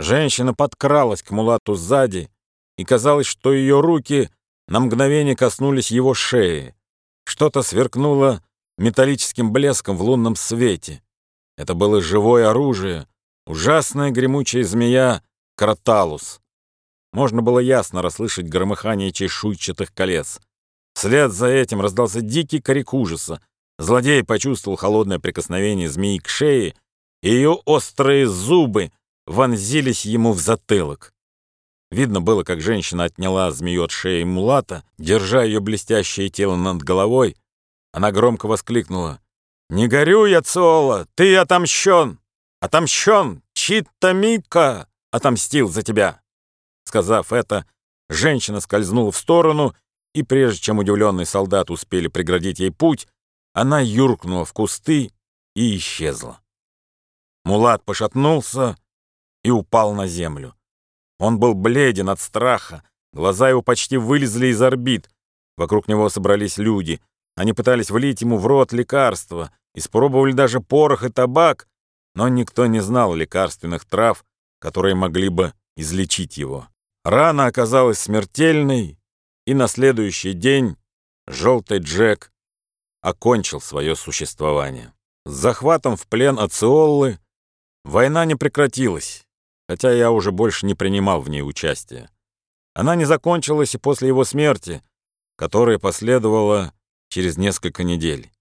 Женщина подкралась к мулату сзади, и казалось, что ее руки на мгновение коснулись его шеи. Что-то сверкнуло металлическим блеском в лунном свете. Это было живое оружие, ужасная гремучая змея Краталус. Можно было ясно расслышать громыхание чешуйчатых колец. Вслед за этим раздался дикий крик ужаса. Злодей почувствовал холодное прикосновение змеи к шее, и ее острые зубы вонзились ему в затылок. Видно было, как женщина отняла змею от шеи мулата, держа ее блестящее тело над головой. Она громко воскликнула. «Не горюй, Ациола, ты отомщен! Отомщен! Чита Мика отомстил за тебя!» Сказав это, женщина скользнула в сторону, и прежде чем удивленный солдат успели преградить ей путь, она юркнула в кусты и исчезла. Мулат пошатнулся, и упал на землю. Он был бледен от страха, глаза его почти вылезли из орбит. Вокруг него собрались люди. Они пытались влить ему в рот лекарства, испробовали даже порох и табак, но никто не знал лекарственных трав, которые могли бы излечить его. Рана оказалась смертельной, и на следующий день желтый Джек окончил свое существование. С захватом в плен Ациоллы война не прекратилась хотя я уже больше не принимал в ней участия. Она не закончилась и после его смерти, которая последовала через несколько недель.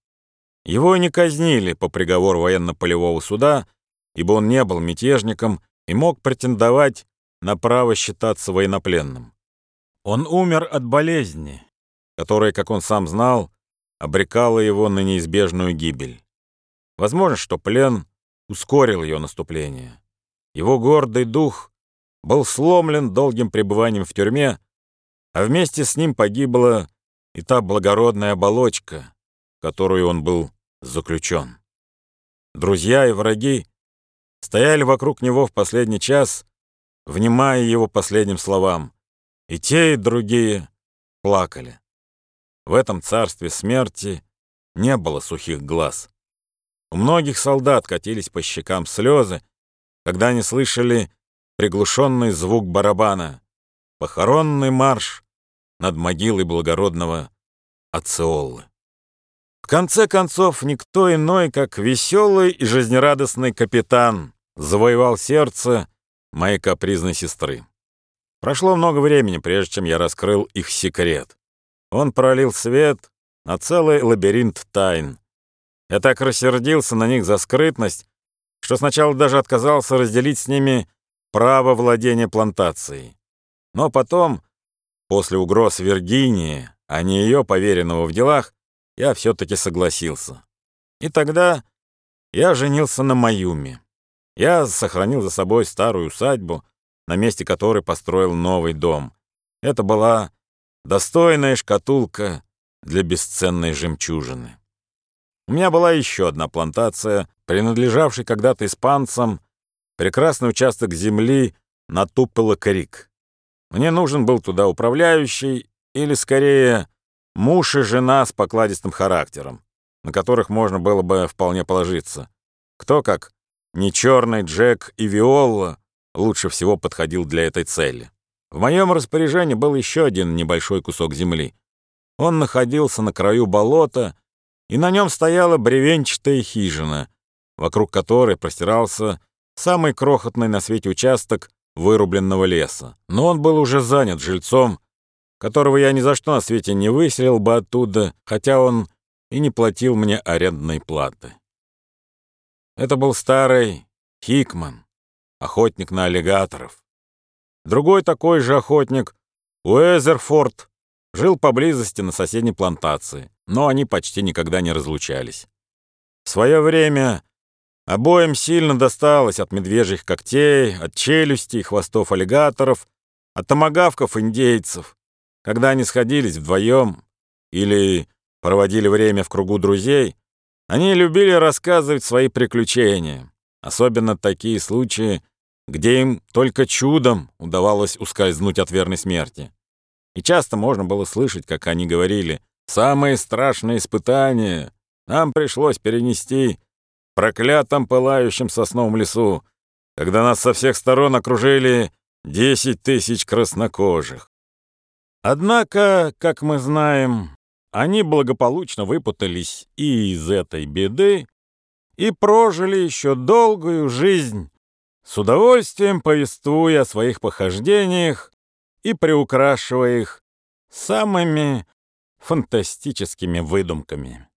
Его не казнили по приговору военно-полевого суда, ибо он не был мятежником и мог претендовать на право считаться военнопленным. Он умер от болезни, которая, как он сам знал, обрекала его на неизбежную гибель. Возможно, что плен ускорил ее наступление. Его гордый дух был сломлен долгим пребыванием в тюрьме, а вместе с ним погибла и та благородная оболочка, в которую он был заключен. Друзья и враги стояли вокруг него в последний час, внимая его последним словам, и те, и другие плакали. В этом царстве смерти не было сухих глаз. У многих солдат катились по щекам слезы, когда они слышали приглушенный звук барабана, похоронный марш над могилой благородного Ациоллы. В конце концов, никто иной, как веселый и жизнерадостный капитан, завоевал сердце моей капризной сестры. Прошло много времени, прежде чем я раскрыл их секрет. Он пролил свет на целый лабиринт тайн. Я так рассердился на них за скрытность, что сначала даже отказался разделить с ними право владения плантацией. Но потом, после угроз Виргинии, а не ее поверенного в делах, я все-таки согласился. И тогда я женился на Маюме. Я сохранил за собой старую усадьбу, на месте которой построил новый дом. Это была достойная шкатулка для бесценной жемчужины. У меня была еще одна плантация, принадлежавший когда-то испанцам, прекрасный участок земли на Тупело-Крик. Мне нужен был туда управляющий, или, скорее, муж и жена с покладистым характером, на которых можно было бы вполне положиться. Кто как не черный Джек и Виола лучше всего подходил для этой цели. В моем распоряжении был еще один небольшой кусок земли. Он находился на краю болота, и на нем стояла бревенчатая хижина, вокруг которой простирался самый крохотный на свете участок вырубленного леса. Но он был уже занят жильцом, которого я ни за что на свете не выселил бы оттуда, хотя он и не платил мне арендной платы. Это был старый Хикман, охотник на аллигаторов. Другой такой же охотник, Уэзерфорд, жил поблизости на соседней плантации, но они почти никогда не разлучались. В свое время Обоим сильно досталось от медвежьих когтей, от челюстей, хвостов аллигаторов, от томагавков индейцев, когда они сходились вдвоем или проводили время в кругу друзей, они любили рассказывать свои приключения, особенно такие случаи, где им только чудом удавалось ускользнуть от верной смерти. И часто можно было слышать, как они говорили, «Самые страшные испытания нам пришлось перенести проклятом пылающем сосновом лесу, когда нас со всех сторон окружили десять тысяч краснокожих. Однако, как мы знаем, они благополучно выпутались и из этой беды, и прожили еще долгую жизнь, с удовольствием повествуя о своих похождениях и приукрашивая их самыми фантастическими выдумками.